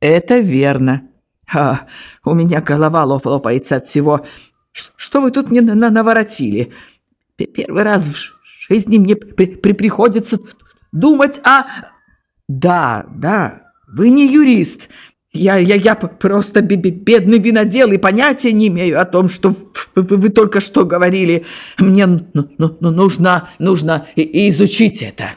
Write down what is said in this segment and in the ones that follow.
Это верно. А, у меня голова лоп лопается от всего. Ш что вы тут мне на наворотили? Первый раз в жизни мне при при приходится думать о... Да, да, вы не юрист. Я, я, я просто бедный винодел и понятия не имею о том, что вы, вы только что говорили. Мне нужно, нужно изучить это.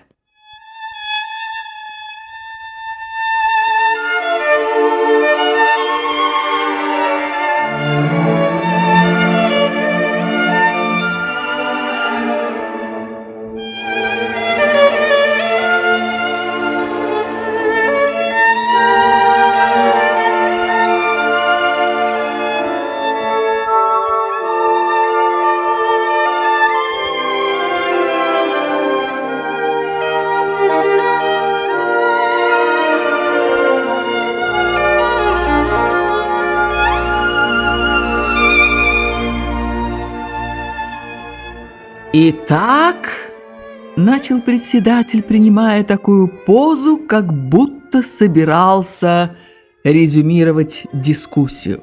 Начал председатель, принимая такую позу, как будто собирался резюмировать дискуссию.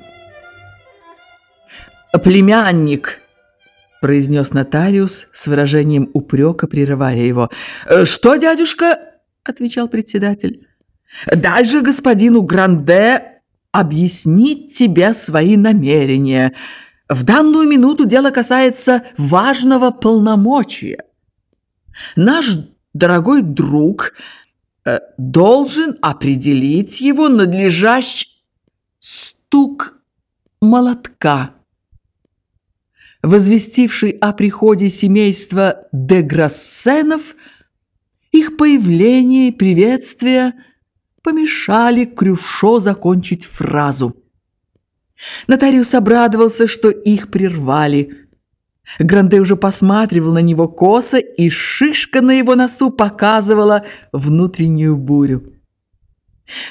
«Племянник», — произнес нотариус с выражением упрека, прерывая его. «Что, дядюшка?» — отвечал председатель. «Дай господину Гранде объяснить тебе свои намерения». В данную минуту дело касается важного полномочия. Наш дорогой друг э, должен определить его надлежащий стук молотка, возвестивший о приходе семейства Деграссенов, их появление и приветствие помешали Крюшо закончить фразу – Нотариус обрадовался, что их прервали. Гранде уже посматривал на него косо, и шишка на его носу показывала внутреннюю бурю.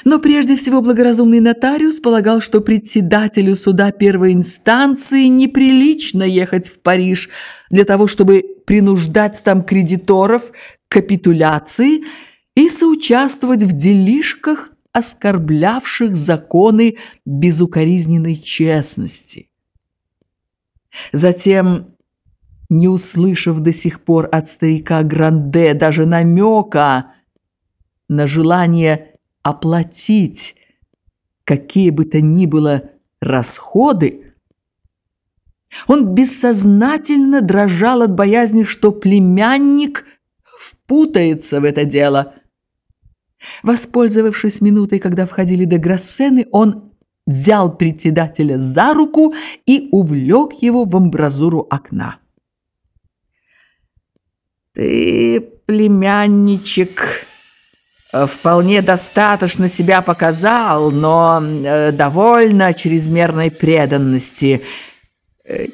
Но прежде всего благоразумный нотариус полагал, что председателю суда первой инстанции неприлично ехать в Париж для того, чтобы принуждать там кредиторов к капитуляции и соучаствовать в делишках оскорблявших законы безукоризненной честности. Затем, не услышав до сих пор от старика Гранде даже намека на желание оплатить какие бы то ни было расходы, он бессознательно дрожал от боязни, что племянник впутается в это дело – Воспользовавшись минутой, когда входили до Грассены, он взял председателя за руку и увлек его в амбразуру окна. «Ты, племянничек, вполне достаточно себя показал, но э, довольно чрезмерной преданности.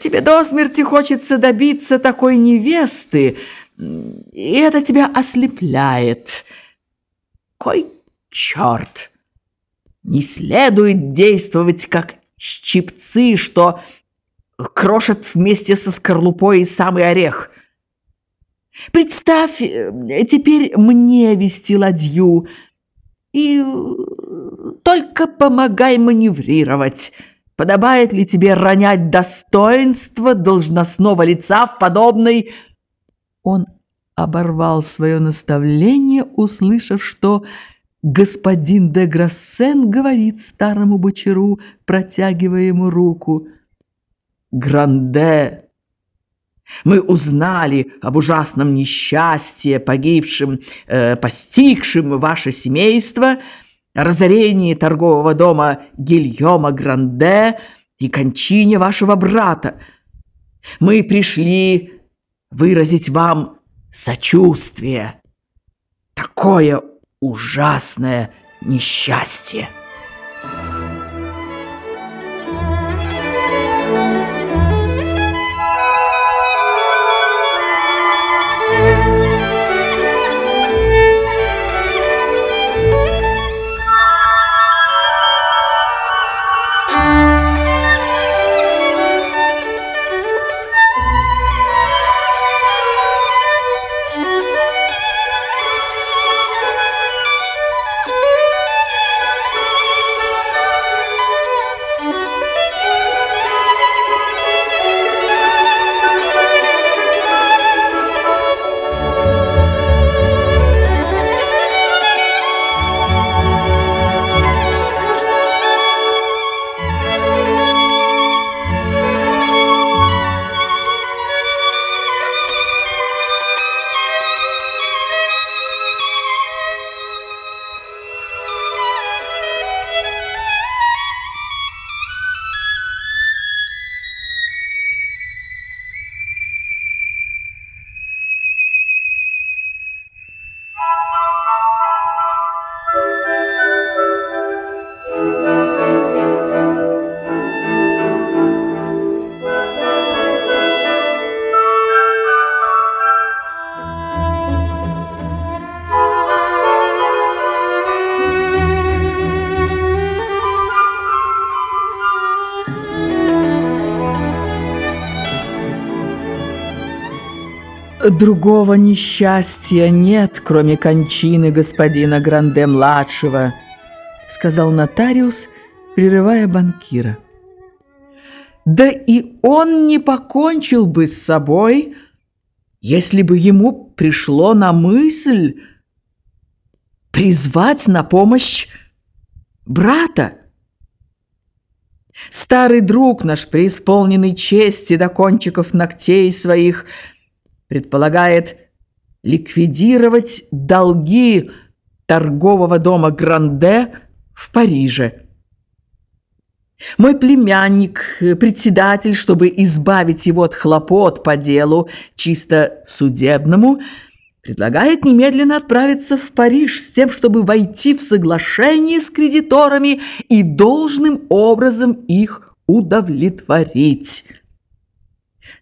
Тебе до смерти хочется добиться такой невесты, и это тебя ослепляет». Кой черт! Не следует действовать как щипцы, что крошат вместе со скорлупой самый орех. Представь э, теперь мне вести ладью и только помогай маневрировать. Подобает ли тебе ронять достоинство должностного лица в подобной... Он оборвал свое наставление, услышав, что господин де Грассен говорит старому бочару, протягивая ему руку. «Гранде, мы узнали об ужасном несчастье, погибшем, э, постигшем ваше семейство, разорении торгового дома Гильома Гранде и кончине вашего брата. Мы пришли выразить вам сочувствие. Такое ужасное несчастье. Другого несчастья нет, кроме кончины господина Гранде-младшего, сказал нотариус, прерывая банкира. Да и он не покончил бы с собой, если бы ему пришло на мысль призвать на помощь брата. Старый друг наш, преисполненный чести до кончиков ногтей своих, предполагает ликвидировать долги торгового дома Гранде в Париже. Мой племянник, председатель, чтобы избавить его от хлопот по делу чисто судебному, предлагает немедленно отправиться в Париж с тем, чтобы войти в соглашение с кредиторами и должным образом их удовлетворить.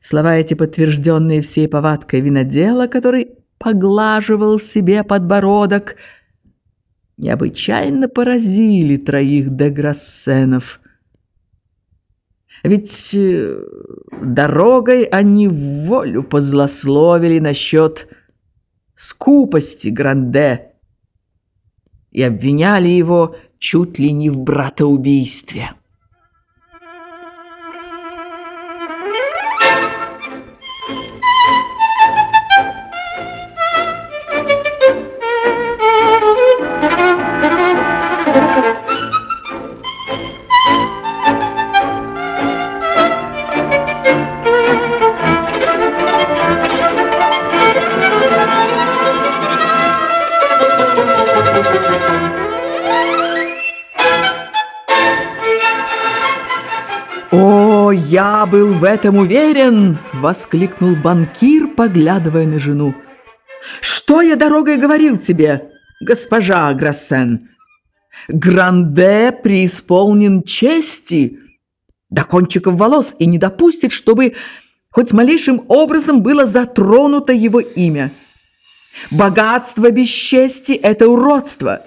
Слова эти, подтвержденные всей повадкой винодела, который поглаживал себе подбородок, необычайно поразили троих деграссенов. Ведь э, дорогой они волю позлословили насчет скупости Гранде и обвиняли его чуть ли не в братоубийстве. Я был в этом уверен!» — воскликнул банкир, поглядывая на жену. «Что я дорогой говорил тебе, госпожа Грассен? Гранде преисполнен чести до кончиков волос и не допустит, чтобы хоть малейшим образом было затронуто его имя. Богатство без чести — это уродство.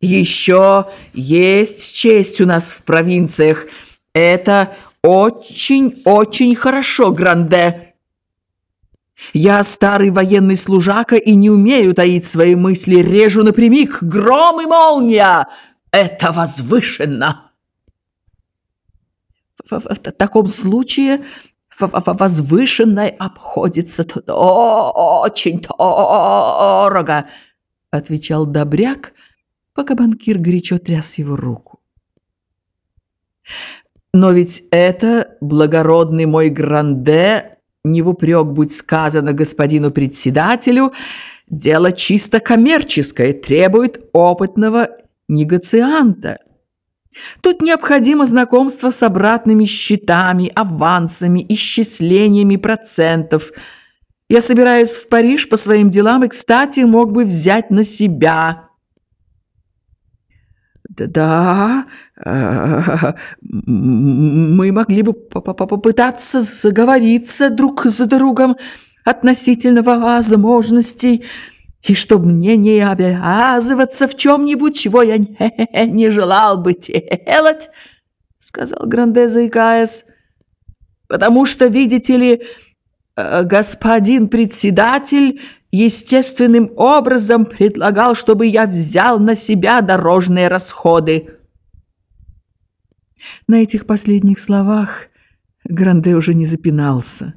Еще есть честь у нас в провинциях. Это «Очень-очень хорошо, Гранде. Я старый военный служака и не умею таить свои мысли. Режу напрямик. Гром и молния! Это возвышенно!» в, в, в таком случае возвышенной обходится очень дорого, отвечал Добряк, пока банкир горячо тряс его руку. Но ведь это, благородный мой Гранде, не в упрек будь сказано господину председателю, дело чисто коммерческое, требует опытного негацианта. Тут необходимо знакомство с обратными счетами, авансами, исчислениями процентов. Я собираюсь в Париж по своим делам и, кстати, мог бы взять на себя да, э, мы могли бы попытаться заговориться друг с другом относительно возможностей, и чтобы мне не обязываться в чем-нибудь, чего я не, желал бы делать, — сказал Гранде, заикаясь, — потому что, видите ли, э, господин председатель естественным образом предлагал, чтобы я взял на себя дорожные расходы. На этих последних словах Гранде уже не запинался.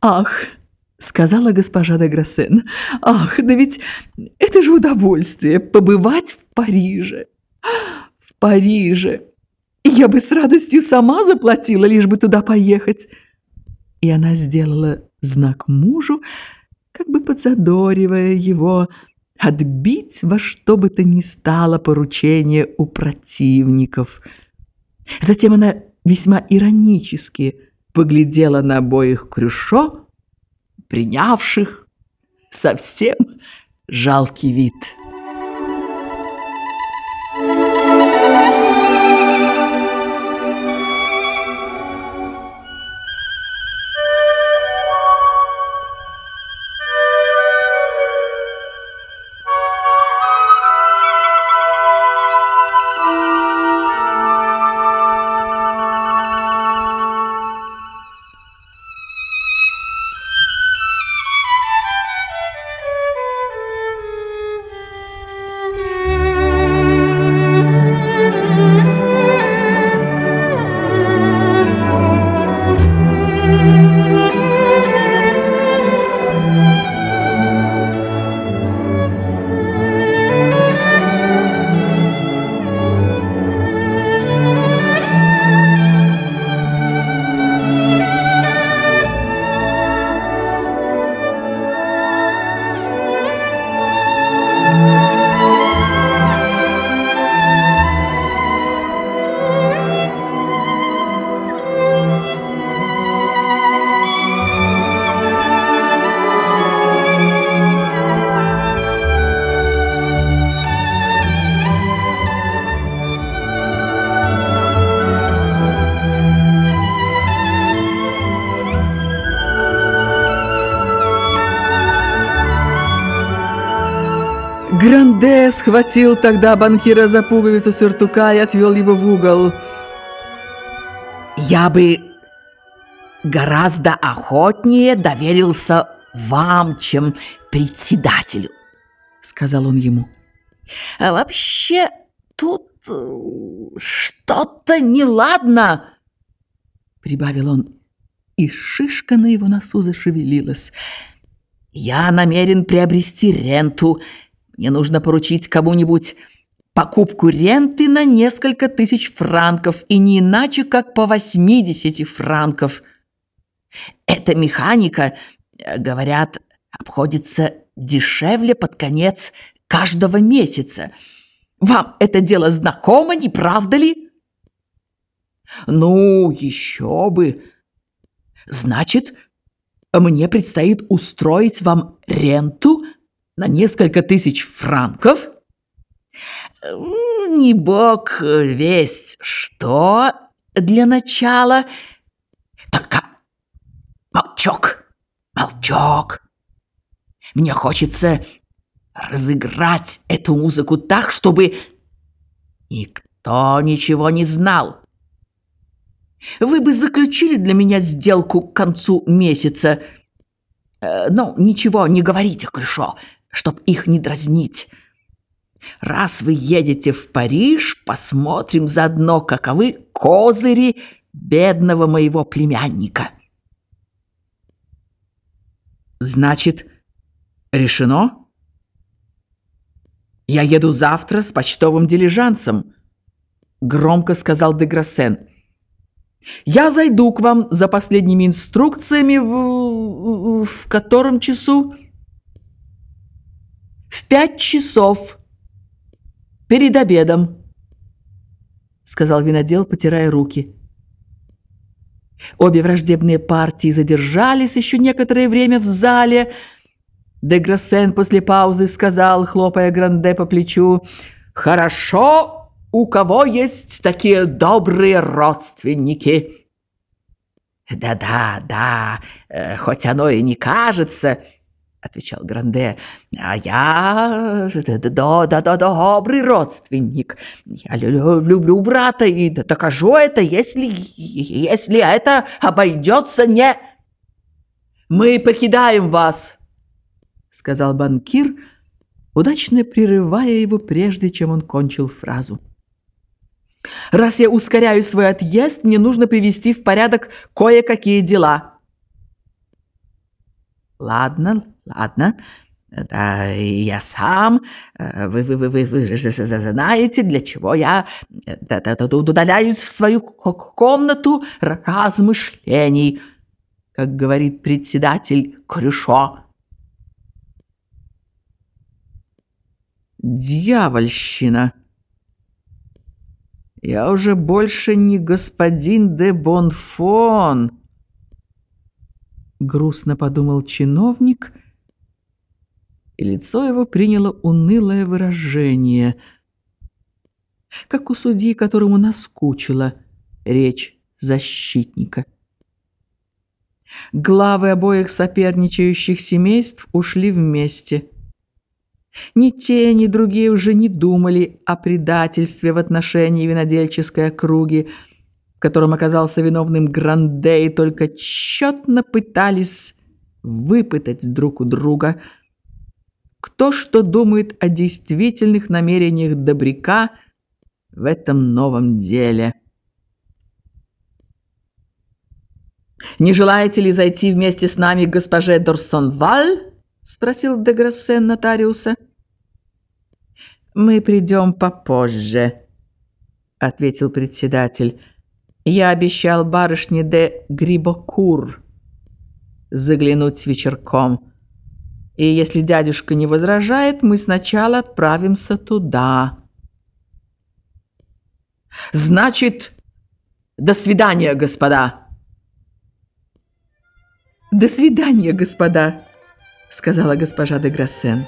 «Ах!» — сказала госпожа де Грассен. «Ах, да ведь это же удовольствие — побывать в Париже! В Париже! Я бы с радостью сама заплатила, лишь бы туда поехать!» И она сделала знак мужу, как бы подзадоривая его отбить во что бы то ни стало поручение у противников. Затем она весьма иронически поглядела на обоих Крюшо, принявших совсем жалкий вид. Гранде схватил тогда банкира за пуговицу сюртука и отвел его в угол. «Я бы гораздо охотнее доверился вам, чем председателю», — сказал он ему. «А вообще тут э, что-то неладно», — прибавил он, и шишка на его носу зашевелилась. «Я намерен приобрести ренту. Мне нужно поручить кому-нибудь покупку ренты на несколько тысяч франков, и не иначе, как по 80 франков. Эта механика, э, говорят, обходится дешевле под конец каждого месяца. Вам это дело знакомо, не правда ли? Ну, еще бы. Значит, мне предстоит устроить вам ренту на несколько тысяч франков? Не бог весть что для начала. Только молчок, молчок. Мне хочется разыграть эту музыку так, чтобы никто ничего не знал. Вы бы заключили для меня сделку к концу месяца. Э, ну, ничего, не говорите, Крюшо, чтоб их не дразнить. Раз вы едете в Париж, посмотрим заодно, каковы козыри бедного моего племянника. Значит, решено? Я еду завтра с почтовым дилижансом, громко сказал Деграссен. Я зайду к вам за последними инструкциями в... в котором часу? В пять часов. Перед обедом, сказал винодел, потирая руки. Обе враждебные партии задержались еще некоторое время в зале. Деграссен после паузы сказал, хлопая Гранде по плечу, «Хорошо, у кого есть такие добрые родственники?» «Да-да, да, э, хоть оно и не кажется», — отвечал Гранде, «а я да-да-да добрый родственник. Я люблю брата и докажу это, если, если это обойдется не...» «Мы покидаем вас», — сказал банкир, удачно прерывая его, прежде чем он кончил фразу. Раз я ускоряю свой отъезд, мне нужно привести в порядок кое-какие дела. Ладно, ладно. Да, я сам. Вы, вы, вы, вы, вы же знаете, для чего я да, да, да, удаляюсь в свою комнату размышлений, как говорит председатель Крюшо. Дьявольщина! Я уже больше не господин де Бонфон. Грустно подумал чиновник, и лицо его приняло унылое выражение, как у судьи, которому наскучила речь защитника. Главы обоих соперничающих семейств ушли вместе – ни те, ни другие уже не думали о предательстве в отношении винодельческой округи, котором оказался виновным Гранде, и только тщетно пытались выпытать друг у друга, кто что думает о действительных намерениях Добряка в этом новом деле. «Не желаете ли зайти вместе с нами к госпоже Дорсон-Валь?» — спросил Деграссен нотариуса. «Мы придем попозже», — ответил председатель. «Я обещал барышне де Грибокур заглянуть вечерком. И если дядюшка не возражает, мы сначала отправимся туда». «Значит, до свидания, господа!» «До свидания, господа!» сказала госпожа де Грассен.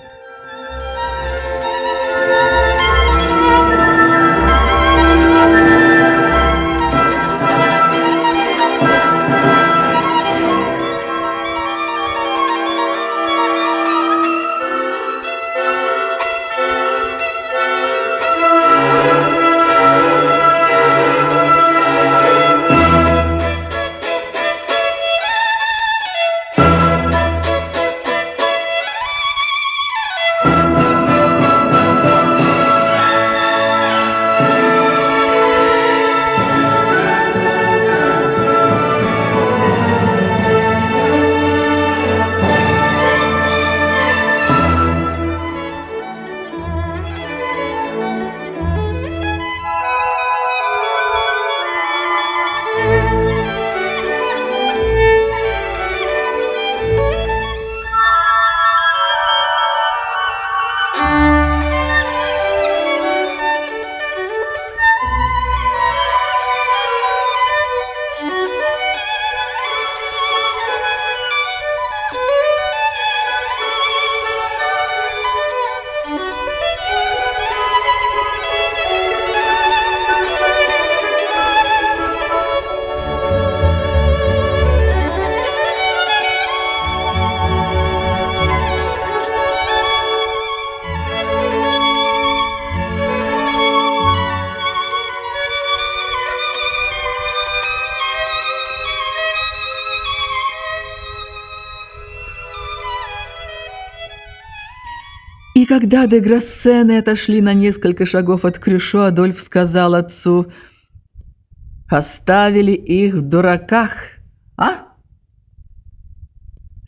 И когда де Грассены отошли на несколько шагов от Крюшо, Адольф сказал отцу, «Оставили их в дураках, а?»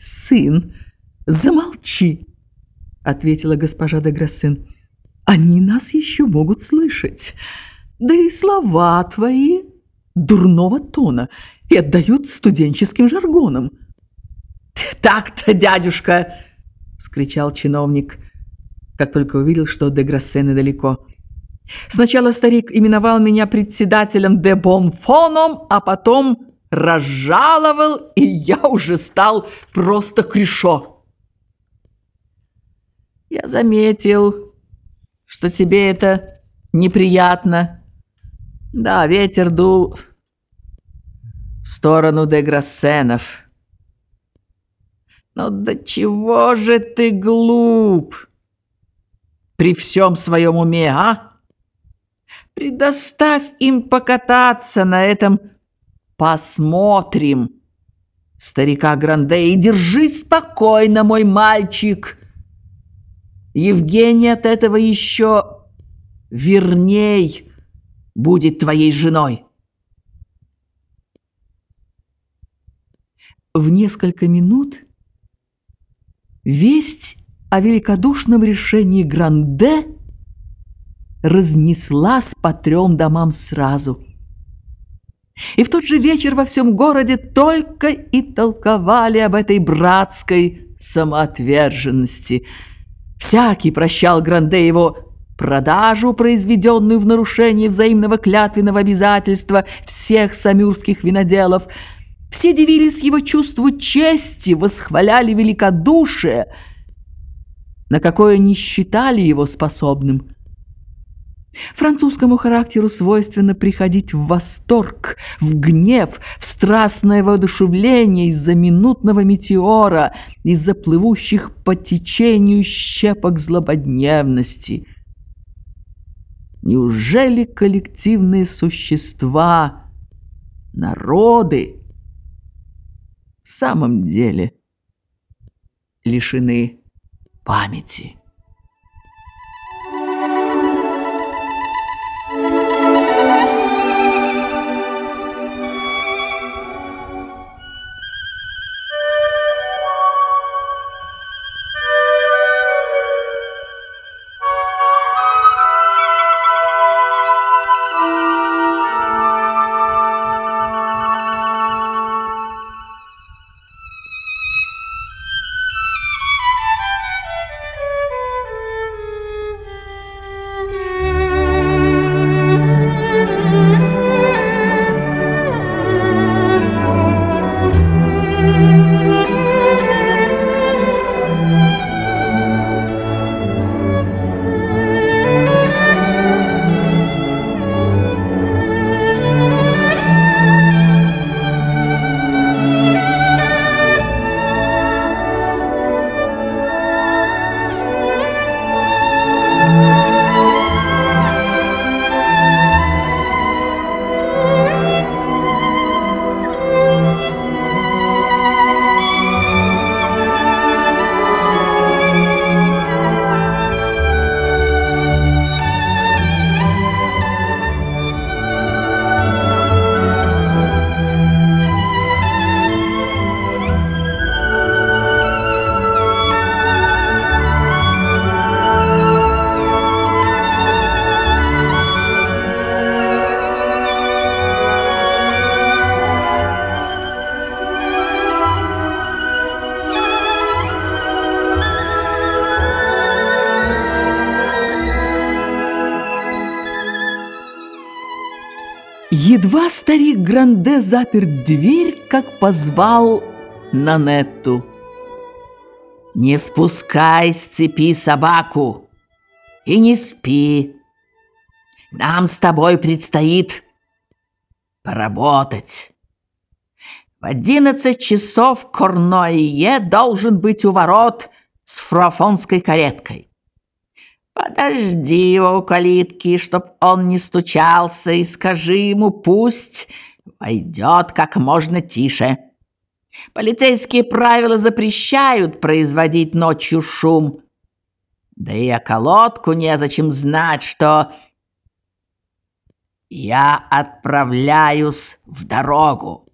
«Сын, замолчи!» — ответила госпожа де Грассен. «Они нас еще могут слышать, да и слова твои дурного тона и отдают студенческим жаргоном». «Так-то, дядюшка!» — вскричал чиновник, как только увидел, что де Грассены далеко. «Сначала старик именовал меня председателем де Бонфоном, а потом разжаловал, и я уже стал просто крюшо». «Я заметил, что тебе это неприятно. Да, ветер дул в сторону де Грассенов». Но до чего же ты глуп при всем своем уме, а? Предоставь им покататься на этом «посмотрим» старика Гранде и держись спокойно, мой мальчик. Евгения от этого еще верней будет твоей женой. В несколько минут Весть о великодушном решении Гранде разнеслась по трем домам сразу. И в тот же вечер во всем городе только и толковали об этой братской самоотверженности. Всякий прощал Гранде его продажу, произведенную в нарушении взаимного клятвенного обязательства всех самюрских виноделов – все дивились его чувству чести, восхваляли великодушие, на какое не считали его способным. Французскому характеру свойственно приходить в восторг, в гнев, в страстное воодушевление из-за минутного метеора, из-за плывущих по течению щепок злободневности. Неужели коллективные существа, народы, в самом деле лишены памяти. Гранде запер дверь, как позвал Нанетту. «Не спускай с цепи собаку и не спи. Нам с тобой предстоит поработать. В одиннадцать часов Корное должен быть у ворот с фруафонской кареткой. Подожди его у калитки, чтоб он не стучался, и скажи ему, пусть войдет как можно тише. Полицейские правила запрещают производить ночью шум. Да и околотку незачем знать, что я отправляюсь в дорогу.